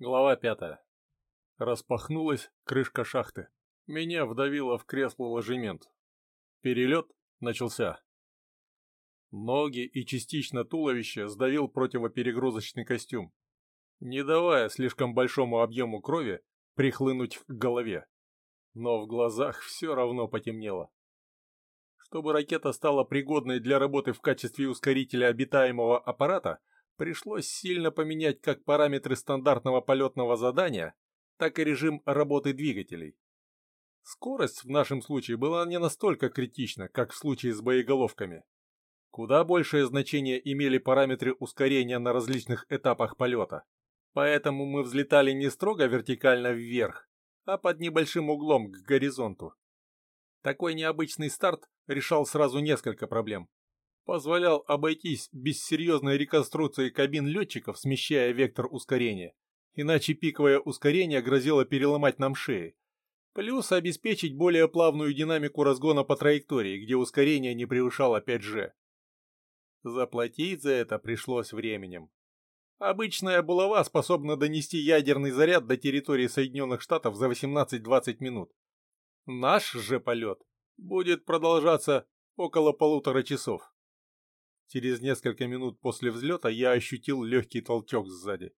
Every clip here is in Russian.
Глава пятая. Распахнулась крышка шахты. Меня вдавило в кресло ложемент. Перелет начался. Ноги и частично туловище сдавил противоперегрузочный костюм, не давая слишком большому объему крови прихлынуть к голове. Но в глазах все равно потемнело. Чтобы ракета стала пригодной для работы в качестве ускорителя обитаемого аппарата, пришлось сильно поменять как параметры стандартного полетного задания, так и режим работы двигателей. Скорость в нашем случае была не настолько критична, как в случае с боеголовками. Куда большее значение имели параметры ускорения на различных этапах полета. Поэтому мы взлетали не строго вертикально вверх, а под небольшим углом к горизонту. Такой необычный старт решал сразу несколько проблем позволял обойтись без серьезной реконструкции кабин летчиков, смещая вектор ускорения, иначе пиковое ускорение грозило переломать нам шеи. Плюс обеспечить более плавную динамику разгона по траектории, где ускорение не превышало 5G. Заплатить за это пришлось временем. Обычная булава способна донести ядерный заряд до территории Соединенных Штатов за 18-20 минут. Наш же полет будет продолжаться около полутора часов. Через несколько минут после взлета я ощутил легкий толчок сзади.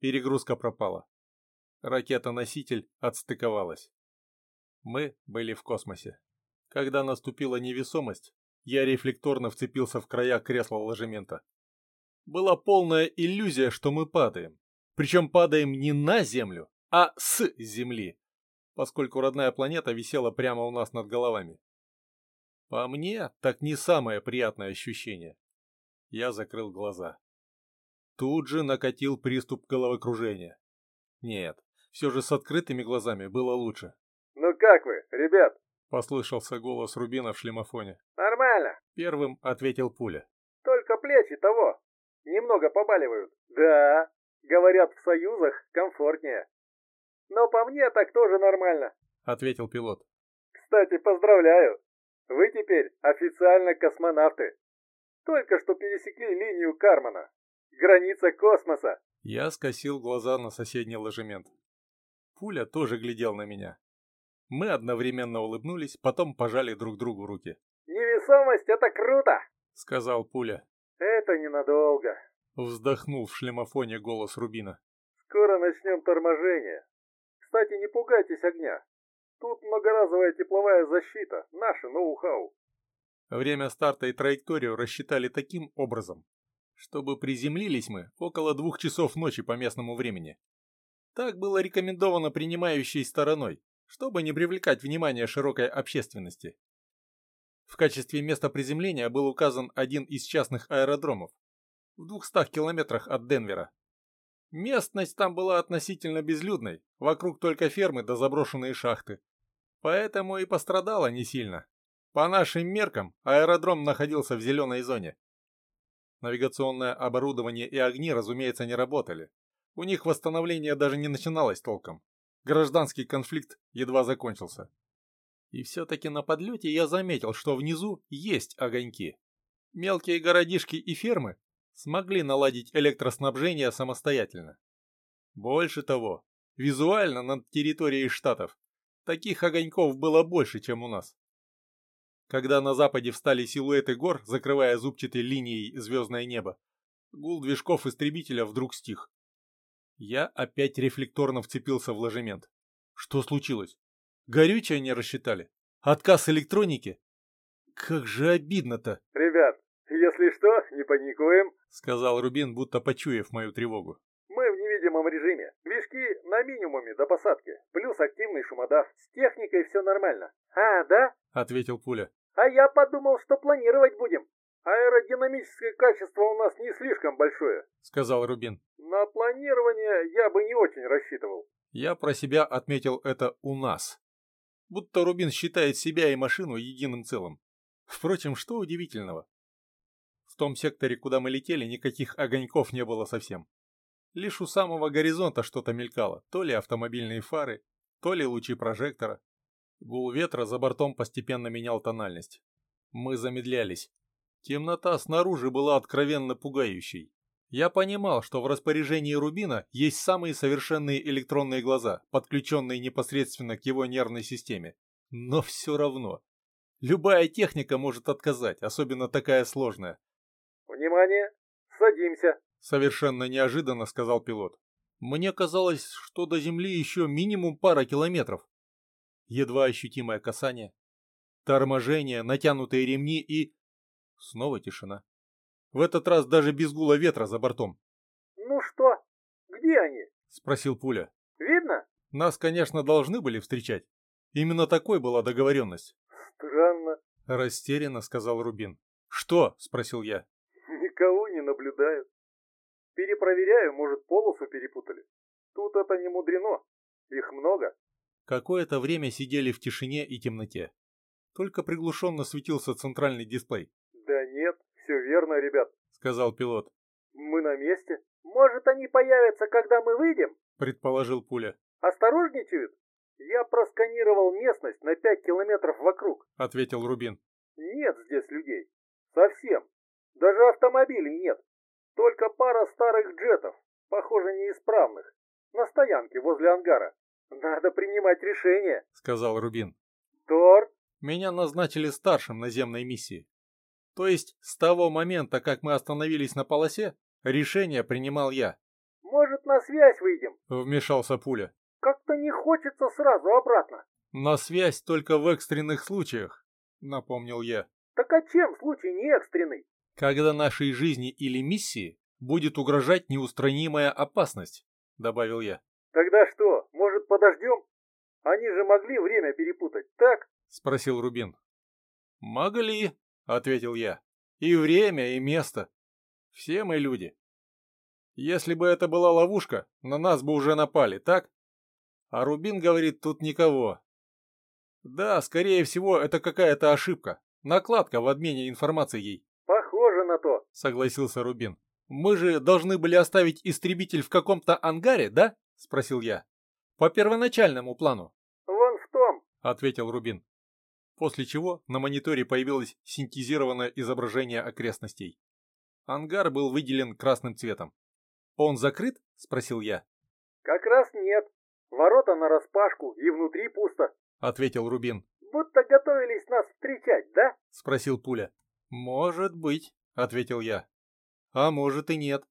Перегрузка пропала. Ракета-носитель отстыковалась. Мы были в космосе. Когда наступила невесомость, я рефлекторно вцепился в края кресла ложемента. Была полная иллюзия, что мы падаем. Причем падаем не на Землю, а с Земли, поскольку родная планета висела прямо у нас над головами. По мне, так не самое приятное ощущение. Я закрыл глаза. Тут же накатил приступ головокружения. Нет, все же с открытыми глазами было лучше. «Ну как вы, ребят?» — послышался голос Рубина в шлемофоне. «Нормально!» — первым ответил Пуля. «Только плечи того немного побаливают. Да, говорят, в союзах комфортнее. Но по мне так тоже нормально», — ответил пилот. «Кстати, поздравляю. Вы теперь официально космонавты. Только что пересекли линию Кармана. Граница космоса. Я скосил глаза на соседний ложемент. Пуля тоже глядел на меня. Мы одновременно улыбнулись, потом пожали друг другу руки. «Невесомость — это круто!» — сказал Пуля. «Это ненадолго», — вздохнул в шлемофоне голос Рубина. «Скоро начнем торможение. Кстати, не пугайтесь огня. Тут многоразовая тепловая защита, наше ноу-хау. Время старта и траекторию рассчитали таким образом, чтобы приземлились мы около двух часов ночи по местному времени. Так было рекомендовано принимающей стороной, чтобы не привлекать внимание широкой общественности. В качестве места приземления был указан один из частных аэродромов в 200 километрах от Денвера. Местность там была относительно безлюдной, вокруг только фермы да заброшенные шахты. Поэтому и пострадала не сильно. По нашим меркам, аэродром находился в зеленой зоне. Навигационное оборудование и огни, разумеется, не работали. У них восстановление даже не начиналось толком. Гражданский конфликт едва закончился. И все-таки на подлете я заметил, что внизу есть огоньки. Мелкие городишки и фермы смогли наладить электроснабжение самостоятельно. Больше того, визуально над территорией штатов таких огоньков было больше, чем у нас. Когда на западе встали силуэты гор, закрывая зубчатой линией звездное небо, гул движков истребителя вдруг стих. Я опять рефлекторно вцепился в ложемент. Что случилось? Горючее не рассчитали? Отказ электроники? Как же обидно-то. Ребят, если что, не паникуем, сказал Рубин, будто почуяв мою тревогу. Мы в невидимом режиме. На минимуме до посадки. Плюс активный шумодав. С техникой все нормально. А, да? Ответил Пуля. А я подумал, что планировать будем. Аэродинамическое качество у нас не слишком большое, сказал Рубин. На планирование я бы не очень рассчитывал. Я про себя отметил это у нас. Будто Рубин считает себя и машину единым целым. Впрочем, что удивительного? В том секторе, куда мы летели, никаких огоньков не было совсем. Лишь у самого горизонта что-то мелькало, то ли автомобильные фары, то ли лучи прожектора. Гул ветра за бортом постепенно менял тональность. Мы замедлялись. Темнота снаружи была откровенно пугающей. Я понимал, что в распоряжении Рубина есть самые совершенные электронные глаза, подключенные непосредственно к его нервной системе. Но все равно. Любая техника может отказать, особенно такая сложная. «Внимание! Садимся!» Совершенно неожиданно сказал пилот. Мне казалось, что до Земли еще минимум пара километров. Едва ощутимое касание, торможение, натянутые ремни и... Снова тишина. В этот раз даже без гула ветра за бортом. «Ну что, где они?» — спросил Пуля. «Видно?» Нас, конечно, должны были встречать. Именно такой была договоренность. «Странно», — растерянно сказал Рубин. «Что?» — спросил я. «Никого не наблюдают. Перепроверяю, может, полосу перепутали. Тут это не мудрено. Их много». Какое-то время сидели в тишине и темноте. Только приглушенно светился центральный дисплей. «Да нет, все верно, ребят», — сказал пилот. «Мы на месте. Может, они появятся, когда мы выйдем?» — предположил Пуля. «Осторожничают? Я просканировал местность на пять километров вокруг», — ответил Рубин. «Нет здесь людей. Совсем. Даже автомобилей нет. Только пара старых джетов, похоже, неисправных, на стоянке возле ангара. Надо принимать решение», — сказал Рубин. «Тор?» Меня назначили старшим наземной миссии. То есть с того момента, как мы остановились на полосе, решение принимал я. «Может, на связь выйдем?» — вмешался Пуля. «Как-то не хочется сразу обратно». «На связь только в экстренных случаях», — напомнил я. «Так а чем случай не экстренный?» «Когда нашей жизни или миссии будет угрожать неустранимая опасность», — добавил я. «Тогда что, может, подождем? Они же могли время перепутать, так?» — спросил Рубин. «Могли», ответил я. И время, и место. Все мы люди. Если бы это была ловушка, на нас бы уже напали, так? А Рубин говорит, тут никого. Да, скорее всего, это какая-то ошибка. Накладка в обмене информацией. На то, согласился Рубин. Мы же должны были оставить истребитель в каком-то ангаре, да? Спросил я. По первоначальному плану. Вон в том, ответил Рубин после чего на мониторе появилось синтезированное изображение окрестностей. Ангар был выделен красным цветом. «Он закрыт?» – спросил я. «Как раз нет. Ворота нараспашку и внутри пусто», – ответил Рубин. «Будто готовились нас встречать, да?» – спросил Пуля. «Может быть», – ответил я. «А может и нет.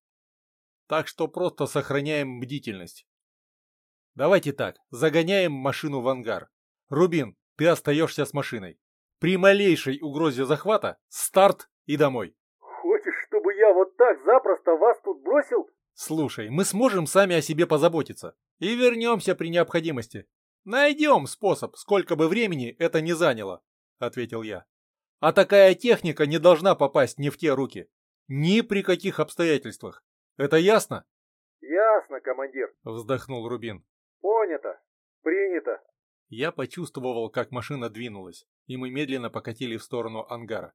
Так что просто сохраняем бдительность. Давайте так, загоняем машину в ангар. Рубин, ты остаешься с машиной. При малейшей угрозе захвата – старт и домой. Хочешь, чтобы я вот так запросто вас тут бросил? Слушай, мы сможем сами о себе позаботиться. И вернемся при необходимости. Найдем способ, сколько бы времени это не заняло, ответил я. А такая техника не должна попасть не в те руки. Ни при каких обстоятельствах. Это ясно? Ясно, командир, вздохнул Рубин. Понято. Принято. Я почувствовал, как машина двинулась, и мы медленно покатили в сторону ангара.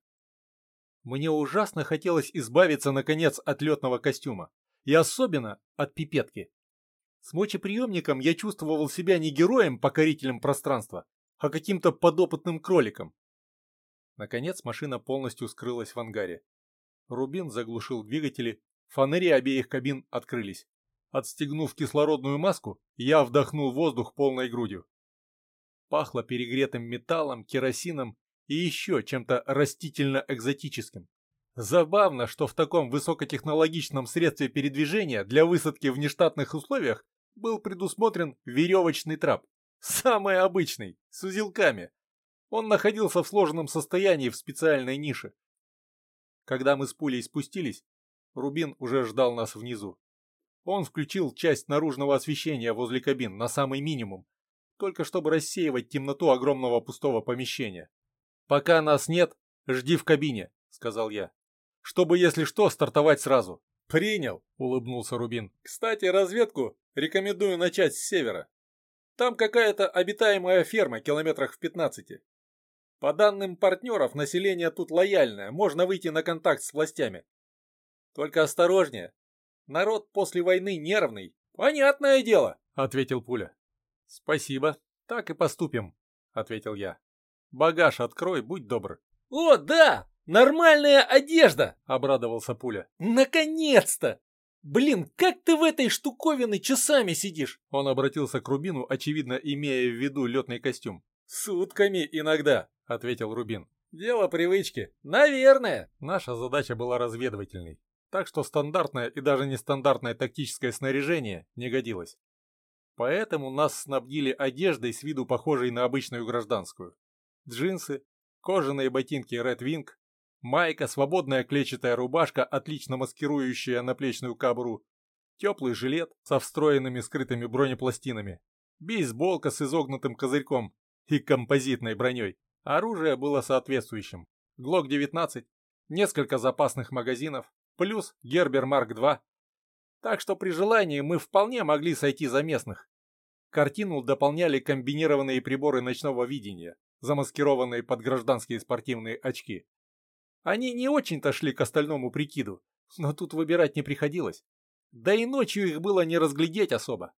Мне ужасно хотелось избавиться, наконец, от летного костюма. И особенно от пипетки. С мочеприемником я чувствовал себя не героем-покорителем пространства, а каким-то подопытным кроликом. Наконец машина полностью скрылась в ангаре. Рубин заглушил двигатели, фонари обеих кабин открылись. Отстегнув кислородную маску, я вдохнул воздух полной грудью. Пахло перегретым металлом, керосином и еще чем-то растительно-экзотическим. Забавно, что в таком высокотехнологичном средстве передвижения для высадки в нештатных условиях был предусмотрен веревочный трап. Самый обычный, с узелками. Он находился в сложенном состоянии в специальной нише. Когда мы с пулей спустились, Рубин уже ждал нас внизу. Он включил часть наружного освещения возле кабин на самый минимум, только чтобы рассеивать темноту огромного пустого помещения. «Пока нас нет, жди в кабине», — сказал я. «Чтобы, если что, стартовать сразу». «Принял», — улыбнулся Рубин. «Кстати, разведку рекомендую начать с севера. Там какая-то обитаемая ферма километрах в пятнадцати. По данным партнеров, население тут лояльное, можно выйти на контакт с властями. Только осторожнее. Народ после войны нервный. Понятное дело, ответил Пуля. «Спасибо, так и поступим», — ответил я. «Багаж открой, будь добр». «О, да! Нормальная одежда!» — обрадовался Пуля. «Наконец-то!» Блин, как ты в этой штуковине часами сидишь? Он обратился к Рубину, очевидно, имея в виду летный костюм. Сутками иногда, ответил Рубин. Дело привычки. Наверное. Наша задача была разведывательной, так что стандартное и даже нестандартное тактическое снаряжение не годилось. Поэтому нас снабдили одеждой с виду похожей на обычную гражданскую. Джинсы, кожаные ботинки Red Wing, майка, свободная клетчатая рубашка, отлично маскирующая наплечную кабру, теплый жилет со встроенными скрытыми бронепластинами, бейсболка с изогнутым козырьком и композитной броней. Оружие было соответствующим. Глок 19, несколько запасных магазинов, плюс Гербер Марк 2. Так что при желании мы вполне могли сойти за местных. Картину дополняли комбинированные приборы ночного видения, замаскированные под гражданские спортивные очки. Они не очень-то шли к остальному прикиду, но тут выбирать не приходилось. Да и ночью их было не разглядеть особо.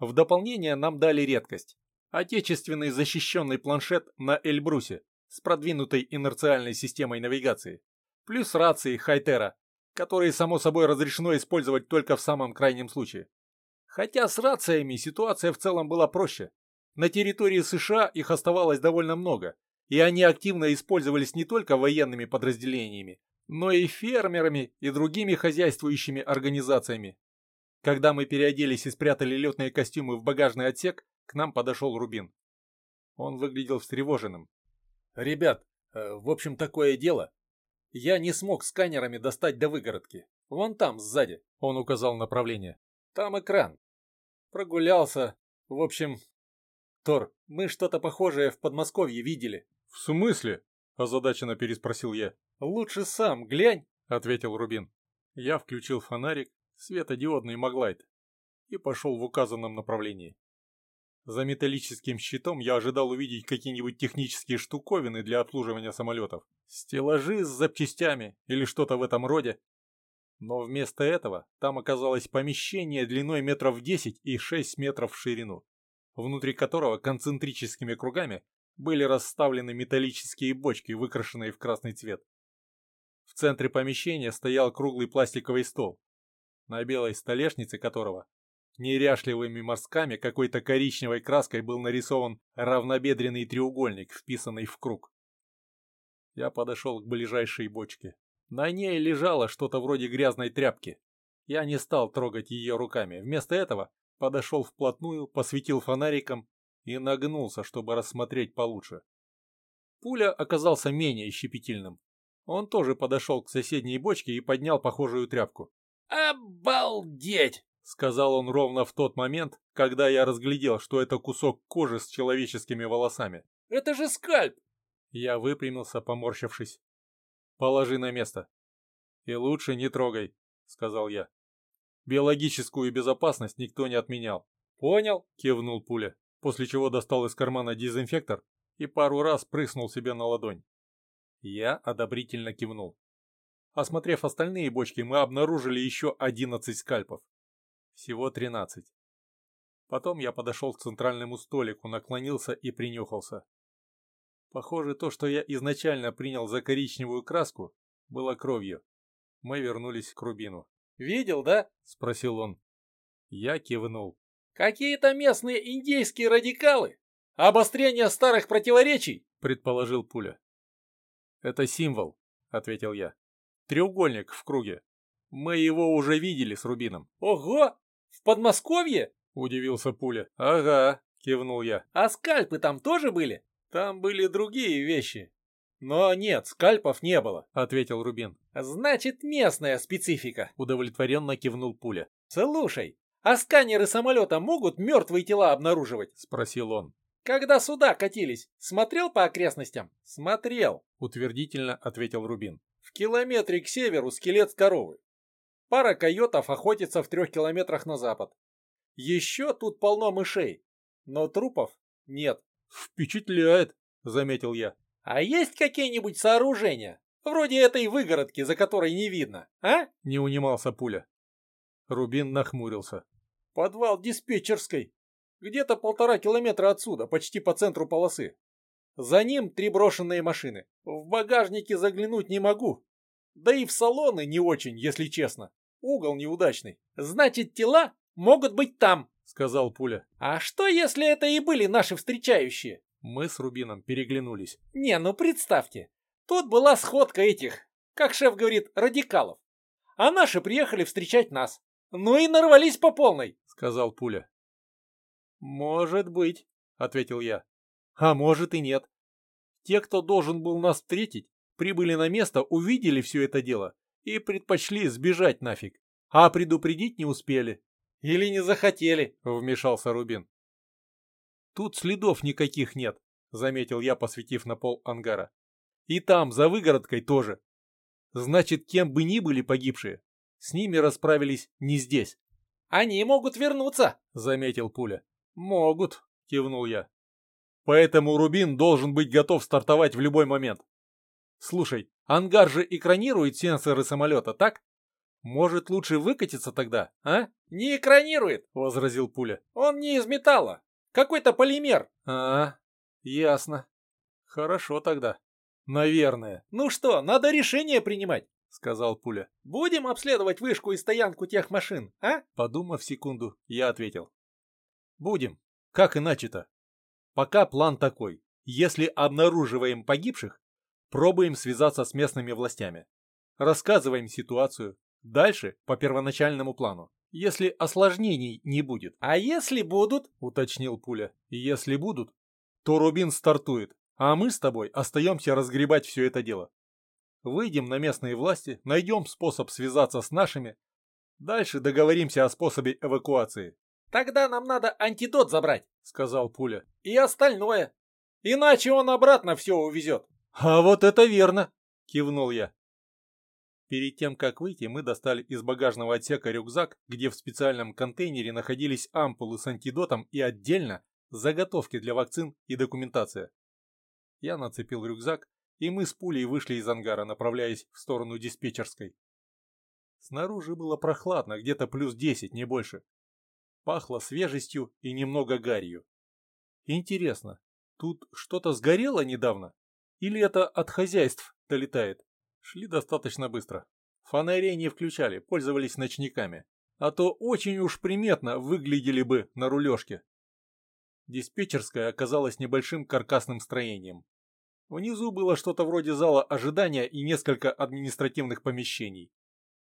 В дополнение нам дали редкость. Отечественный защищенный планшет на Эльбрусе с продвинутой инерциальной системой навигации. Плюс рации Хайтера, которые, само собой, разрешено использовать только в самом крайнем случае. Хотя с рациями ситуация в целом была проще. На территории США их оставалось довольно много, и они активно использовались не только военными подразделениями, но и фермерами и другими хозяйствующими организациями. Когда мы переоделись и спрятали летные костюмы в багажный отсек, к нам подошел Рубин. Он выглядел встревоженным. «Ребят, э, в общем, такое дело. Я не смог сканерами достать до выгородки. Вон там, сзади», — он указал направление. «Там экран. Прогулялся. В общем, Тор, мы что-то похожее в Подмосковье видели. В смысле? Озадаченно переспросил я. Лучше сам глянь, ответил Рубин. Я включил фонарик, светодиодный маглайт, и пошел в указанном направлении. За металлическим щитом я ожидал увидеть какие-нибудь технические штуковины для обслуживания самолетов, стеллажи с запчастями или что-то в этом роде. Но вместо этого там оказалось помещение длиной метров 10 и 6 метров в ширину, внутри которого концентрическими кругами были расставлены металлические бочки, выкрашенные в красный цвет. В центре помещения стоял круглый пластиковый стол, на белой столешнице которого неряшливыми мазками какой-то коричневой краской был нарисован равнобедренный треугольник, вписанный в круг. Я подошел к ближайшей бочке. На ней лежало что-то вроде грязной тряпки. Я не стал трогать ее руками. Вместо этого подошел вплотную, посветил фонариком и нагнулся, чтобы рассмотреть получше. Пуля оказался менее щепетильным. Он тоже подошел к соседней бочке и поднял похожую тряпку. «Обалдеть!» — сказал он ровно в тот момент, когда я разглядел, что это кусок кожи с человеческими волосами. «Это же скальп!» Я выпрямился, поморщившись. «Положи на место». «И лучше не трогай», — сказал я. Биологическую безопасность никто не отменял. «Понял», — кивнул пуля после чего достал из кармана дезинфектор и пару раз прыснул себе на ладонь. Я одобрительно кивнул. Осмотрев остальные бочки, мы обнаружили еще 11 скальпов. Всего 13. Потом я подошел к центральному столику, наклонился и принюхался. Похоже, то, что я изначально принял за коричневую краску, было кровью. Мы вернулись к Рубину. «Видел, да?» – спросил он. Я кивнул. Какие-то местные индейские радикалы? Обострение старых противоречий? Предположил Пуля. Это символ, ответил я. Треугольник в круге. Мы его уже видели с Рубином. Ого! В Подмосковье? Удивился Пуля. Ага, кивнул я. А скальпы там тоже были? Там были другие вещи. Но нет, скальпов не было, ответил Рубин. Значит, местная специфика, удовлетворенно кивнул Пуля. Слушай, «А сканеры самолета могут мертвые тела обнаруживать?» — спросил он. «Когда сюда катились, смотрел по окрестностям?» «Смотрел», — утвердительно ответил Рубин. «В километре к северу скелет коровы. Пара койотов охотится в трех километрах на запад. Еще тут полно мышей, но трупов нет». «Впечатляет», — заметил я. «А есть какие-нибудь сооружения? Вроде этой выгородки, за которой не видно, а?» — не унимался Пуля. Рубин нахмурился. Подвал диспетчерской. Где-то полтора километра отсюда, почти по центру полосы. За ним три брошенные машины. В багажнике заглянуть не могу. Да и в салоны не очень, если честно. Угол неудачный. Значит, тела могут быть там, сказал Пуля. А что, если это и были наши встречающие? Мы с Рубином переглянулись. Не, ну представьте, тут была сходка этих, как шеф говорит, радикалов. А наши приехали встречать нас. Ну и нарвались по полной, сказал Пуля. Может быть, ответил я. А может и нет. Те, кто должен был нас встретить, прибыли на место, увидели все это дело и предпочли сбежать нафиг. А предупредить не успели. Или не захотели, вмешался Рубин. Тут следов никаких нет, заметил я, посветив на пол ангара. И там, за выгородкой тоже. Значит, кем бы ни были погибшие, с ними расправились не здесь. Они могут вернуться, заметил Пуля. Могут, кивнул я. Поэтому Рубин должен быть готов стартовать в любой момент. Слушай, ангар же экранирует сенсоры самолета, так? Может, лучше выкатиться тогда, а? Не экранирует, возразил Пуля. Он не из металла. Какой-то полимер. А, ясно. Хорошо тогда. Наверное. Ну что, надо решение принимать, сказал Пуля. Будем обследовать вышку и стоянку тех машин, а? Подумав секунду, я ответил. Будем. Как иначе-то? Пока план такой. Если обнаруживаем погибших, пробуем связаться с местными властями. Рассказываем ситуацию. Дальше по первоначальному плану. Если осложнений не будет. А если будут? Уточнил Пуля. Если будут, то Рубин стартует, а мы с тобой остаемся разгребать все это дело. Выйдем на местные власти, найдем способ связаться с нашими. Дальше договоримся о способе эвакуации. Тогда нам надо антидот забрать, сказал Пуля. И остальное. Иначе он обратно все увезет. А вот это верно, кивнул я. Перед тем, как выйти, мы достали из багажного отсека рюкзак, где в специальном контейнере находились ампулы с антидотом и отдельно заготовки для вакцин и документация. Я нацепил рюкзак, и мы с пулей вышли из ангара, направляясь в сторону диспетчерской. Снаружи было прохладно, где-то плюс 10, не больше. Пахло свежестью и немного гарью. Интересно, тут что-то сгорело недавно? Или это от хозяйств долетает? Шли достаточно быстро. Фонарей не включали, пользовались ночниками. А то очень уж приметно выглядели бы на рулежке. Диспетчерская оказалась небольшим каркасным строением. Внизу было что-то вроде зала ожидания и несколько административных помещений.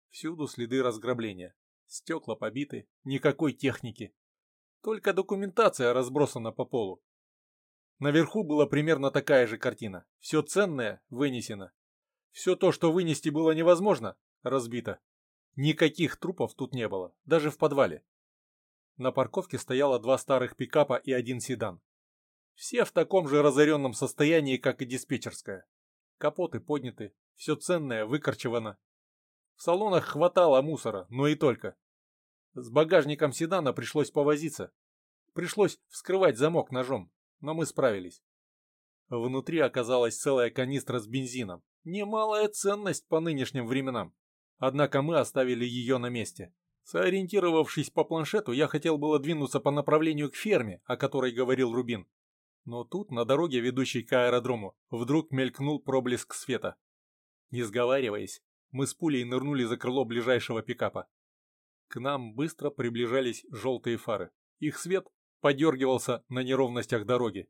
Всюду следы разграбления. Стекла побиты, никакой техники. Только документация разбросана по полу. Наверху была примерно такая же картина. Все ценное вынесено. Все то, что вынести было невозможно, разбито. Никаких трупов тут не было, даже в подвале. На парковке стояло два старых пикапа и один седан. Все в таком же разоренном состоянии, как и диспетчерская. Капоты подняты, все ценное выкорчевано. В салонах хватало мусора, но и только. С багажником седана пришлось повозиться. Пришлось вскрывать замок ножом, но мы справились. Внутри оказалась целая канистра с бензином. Немалая ценность по нынешним временам. Однако мы оставили ее на месте. Сориентировавшись по планшету, я хотел было двинуться по направлению к ферме, о которой говорил Рубин. Но тут, на дороге, ведущей к аэродрому, вдруг мелькнул проблеск света. Не сговариваясь, мы с пулей нырнули за крыло ближайшего пикапа. К нам быстро приближались желтые фары. Их свет подергивался на неровностях дороги.